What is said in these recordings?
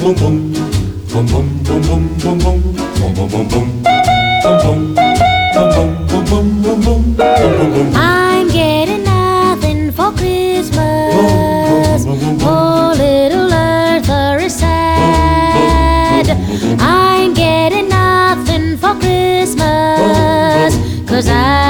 boom boom boom boom boom boom boom boom boom boom boom boom boom boom boom boom boom I'm getting nothing for Christmas. Poor little Arthur is sad. I'm getting nothing for Christmas. Cause I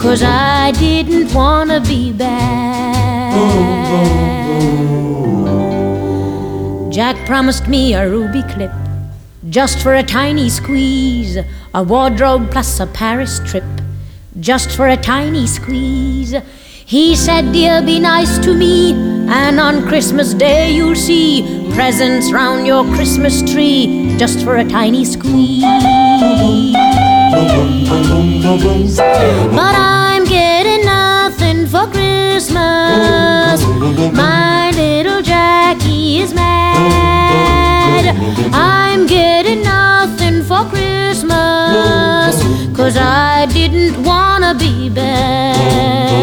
Cause I didn't wanna be bad. Jack promised me a ruby clip just for a tiny squeeze, a wardrobe plus a Paris trip just for a tiny squeeze. He said, Dear, be nice to me, and on Christmas Day you'll see presents round your Christmas tree just for a tiny squeeze. But I'm getting nothing for Christmas. My little Jackie is mad. I'm getting nothing for Christmas. Cause I didn't wanna be bad.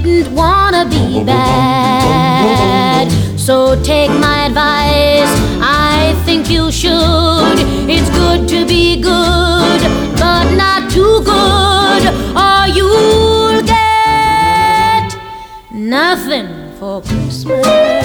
didn't wanna be bad. So take my advice, I think you should. It's good to be good, but not too good, or you'll get nothing for Christmas.